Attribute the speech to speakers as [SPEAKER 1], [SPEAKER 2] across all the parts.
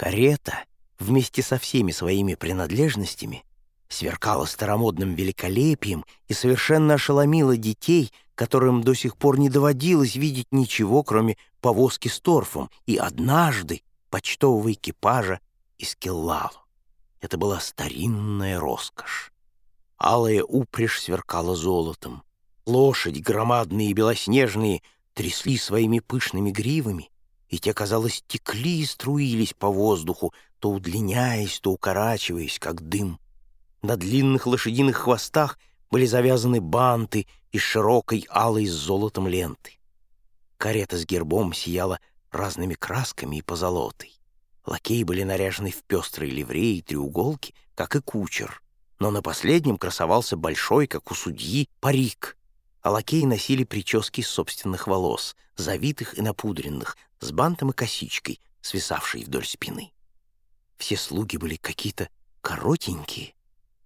[SPEAKER 1] Карета вместе со всеми своими принадлежностями сверкала старомодным великолепием и совершенно ошеломила детей, которым до сих пор не доводилось видеть ничего, кроме повозки с торфом и однажды почтового экипажа из Келлалу. Это была старинная роскошь. Алая упряжь сверкала золотом. Лошади, громадные и белоснежные, трясли своими пышными гривами, и те, казалось, текли и струились по воздуху, то удлиняясь, то укорачиваясь, как дым. На длинных лошадиных хвостах были завязаны банты из широкой алой с золотом ленты. Карета с гербом сияла разными красками и позолотой. Лакеи были наряжены в пестрые ливреи и треуголки, как и кучер, но на последнем красовался большой, как у судьи, парик, а лакеи носили прически собственных волос, завитых и напудренных, с бантом и косичкой, свисавшей вдоль спины. Все слуги были какие-то коротенькие,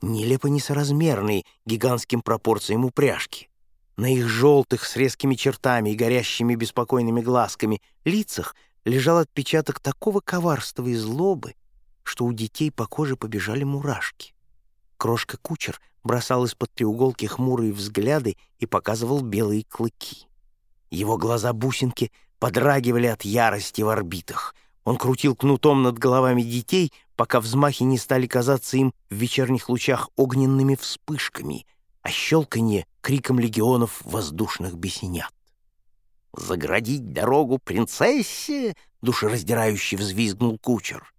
[SPEAKER 1] нелепо несоразмерные гигантским пропорциям упряжки. На их желтых с резкими чертами и горящими беспокойными глазками лицах лежал отпечаток такого коварства и злобы, что у детей по коже побежали мурашки. Крошка-кучер бросал из-под треуголки хмурые взгляды и показывал белые клыки. Его глаза-бусинки подрагивали от ярости в орбитах. Он крутил кнутом над головами детей, пока взмахи не стали казаться им в вечерних лучах огненными вспышками, а щелканье — криком легионов воздушных бесенят. «Заградить дорогу принцессе!» — душераздирающе взвизгнул кучер.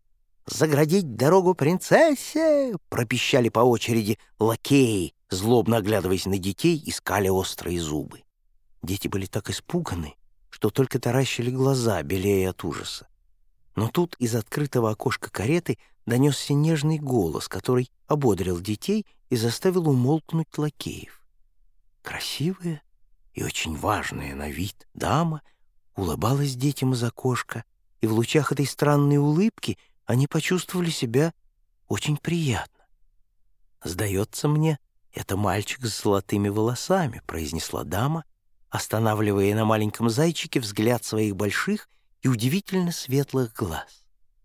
[SPEAKER 1] «Заградить дорогу принцессе!» — пропищали по очереди лакеи, злобно оглядываясь на детей, искали острые зубы. Дети были так испуганы, что только таращили глаза, белее от ужаса. Но тут из открытого окошка кареты донесся нежный голос, который ободрил детей и заставил умолкнуть лакеев. Красивая и очень важная на вид дама улыбалась детям из окошка, и в лучах этой странной улыбки они почувствовали себя очень приятно. «Сдается мне, это мальчик с золотыми волосами», — произнесла дама, останавливая на маленьком зайчике взгляд своих больших и удивительно светлых глаз.